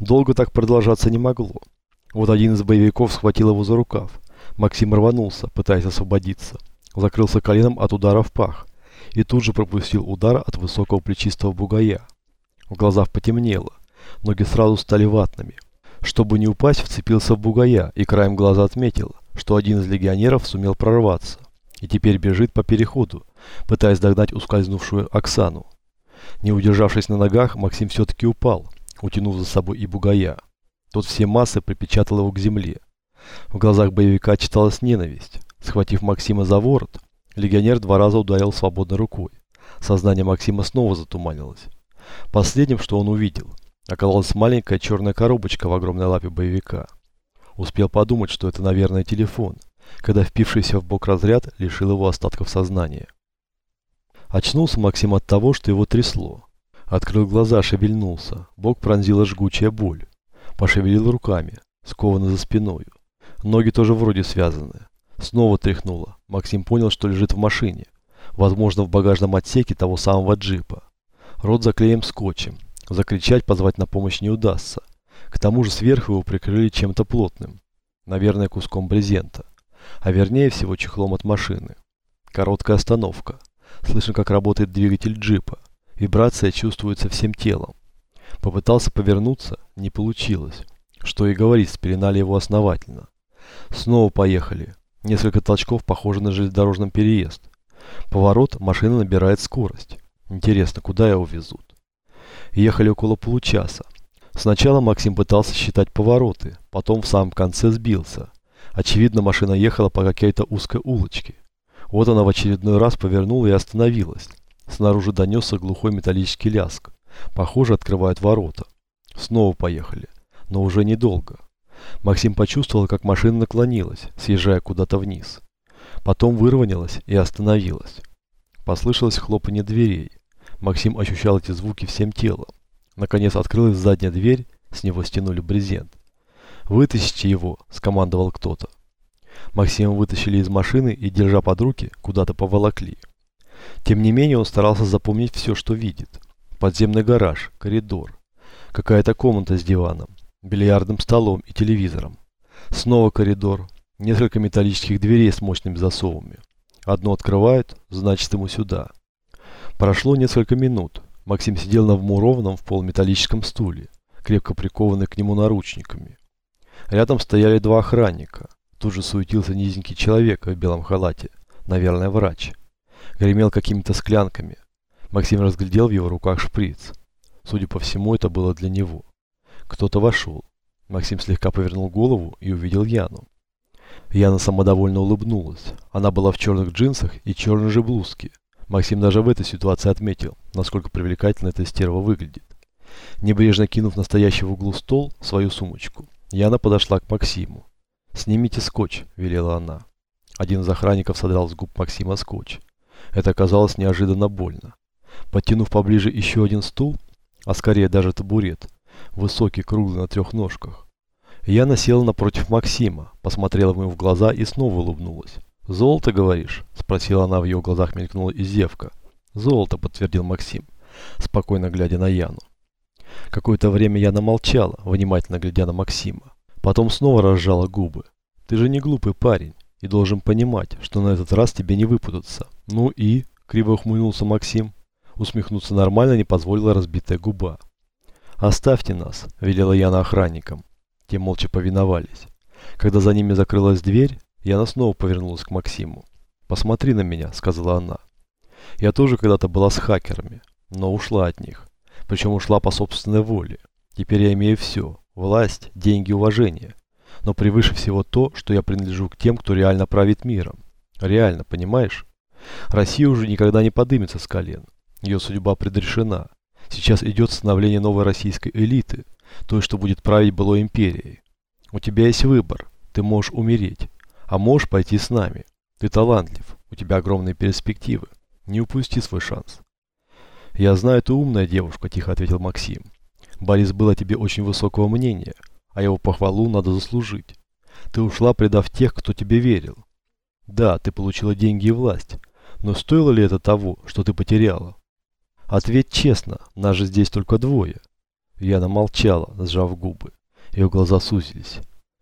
Долго так продолжаться не могло. Вот один из боевиков схватил его за рукав. Максим рванулся, пытаясь освободиться. Закрылся коленом от удара в пах. И тут же пропустил удар от высокого плечистого бугая. В глазах потемнело. Ноги сразу стали ватными. Чтобы не упасть, вцепился в бугая и краем глаза отметил, что один из легионеров сумел прорваться. И теперь бежит по переходу, пытаясь догнать ускользнувшую Оксану. Не удержавшись на ногах, Максим все-таки упал, утянув за собой и бугая. Тот все массы припечатал его к земле. В глазах боевика читалась ненависть. Схватив Максима за ворот, легионер два раза ударил свободной рукой. Сознание Максима снова затуманилось. Последним, что он увидел, оказалась маленькая черная коробочка в огромной лапе боевика. Успел подумать, что это, наверное, телефон, когда впившийся в бок разряд лишил его остатков сознания. Очнулся Максим от того, что его трясло. Открыл глаза, шевельнулся. Бок пронзила жгучая боль. Пошевелил руками, скованно за спиной. Ноги тоже вроде связаны. Снова тряхнуло. Максим понял, что лежит в машине. Возможно, в багажном отсеке того самого джипа. Рот заклеен скотчем. Закричать, позвать на помощь не удастся. К тому же сверху его прикрыли чем-то плотным. Наверное, куском брезента. А вернее всего чехлом от машины. Короткая остановка. Слышно, как работает двигатель джипа. Вибрация чувствуется всем телом. Попытался повернуться, не получилось. Что и говорить, спеленали его основательно. Снова поехали. Несколько толчков похоже на железнодорожный переезд. Поворот, машина набирает скорость. Интересно, куда его везут? Ехали около получаса. Сначала Максим пытался считать повороты, потом в самом конце сбился. Очевидно, машина ехала по какой-то узкой улочке. Вот она в очередной раз повернула и остановилась. Снаружи донесся глухой металлический ляск. Похоже, открывают ворота. Снова поехали. Но уже недолго. Максим почувствовал, как машина наклонилась, съезжая куда-то вниз. Потом выровнялась и остановилась. Послышалось хлопанье дверей. Максим ощущал эти звуки всем телом. Наконец открылась задняя дверь, с него стянули брезент. «Вытащите его!» – скомандовал кто-то. Максима вытащили из машины и, держа под руки, куда-то поволокли. Тем не менее он старался запомнить все, что видит. Подземный гараж, коридор, какая-то комната с диваном, бильярдным столом и телевизором. Снова коридор, несколько металлических дверей с мощными засовами. Одно открывают, значит ему сюда. Прошло несколько минут. Максим сидел на вмурованном в пол металлическом стуле, крепко прикованный к нему наручниками. Рядом стояли два охранника. Тут же суетился низенький человек в белом халате, наверное, врач. Гремел какими-то склянками. Максим разглядел в его руках шприц. Судя по всему, это было для него. Кто-то вошел. Максим слегка повернул голову и увидел Яну. Яна самодовольно улыбнулась. Она была в черных джинсах и черной же блузке. Максим даже в этой ситуации отметил, насколько привлекательно эта стерва выглядит. Небрежно кинув настоящий в углу стол свою сумочку, Яна подошла к Максиму. «Снимите скотч», – велела она. Один из охранников содрал с губ Максима скотч. Это оказалось неожиданно больно. Подтянув поближе еще один стул, а скорее даже табурет, высокий, круглый на трех ножках, Яна села напротив Максима, посмотрела ему в глаза и снова улыбнулась. «Золото, говоришь?» – спросила она, в ее глазах мелькнула издевка. «Золото», – подтвердил Максим, спокойно глядя на Яну. Какое-то время Яна молчала, внимательно глядя на Максима. Потом снова разжала губы. «Ты же не глупый парень и должен понимать, что на этот раз тебе не выпутаться». «Ну и?» – криво ухмыльнулся Максим. Усмехнуться нормально не позволила разбитая губа. «Оставьте нас», – велела Яна охранникам. Те молча повиновались. Когда за ними закрылась дверь, Яна снова повернулась к Максиму. «Посмотри на меня», — сказала она. «Я тоже когда-то была с хакерами, но ушла от них. Причем ушла по собственной воле. Теперь я имею все. Власть, деньги, уважение. Но превыше всего то, что я принадлежу к тем, кто реально правит миром. Реально, понимаешь? Россия уже никогда не подымется с колен. Ее судьба предрешена. Сейчас идет становление новой российской элиты, той, что будет править былой империей. У тебя есть выбор. Ты можешь умереть а можешь пойти с нами. Ты талантлив, у тебя огромные перспективы. Не упусти свой шанс. Я знаю, ты умная девушка, тихо ответил Максим. Борис был о тебе очень высокого мнения, а его похвалу надо заслужить. Ты ушла, предав тех, кто тебе верил. Да, ты получила деньги и власть, но стоило ли это того, что ты потеряла? Ответь честно, нас же здесь только двое. Яна молчала, сжав губы. Ее глаза сузились.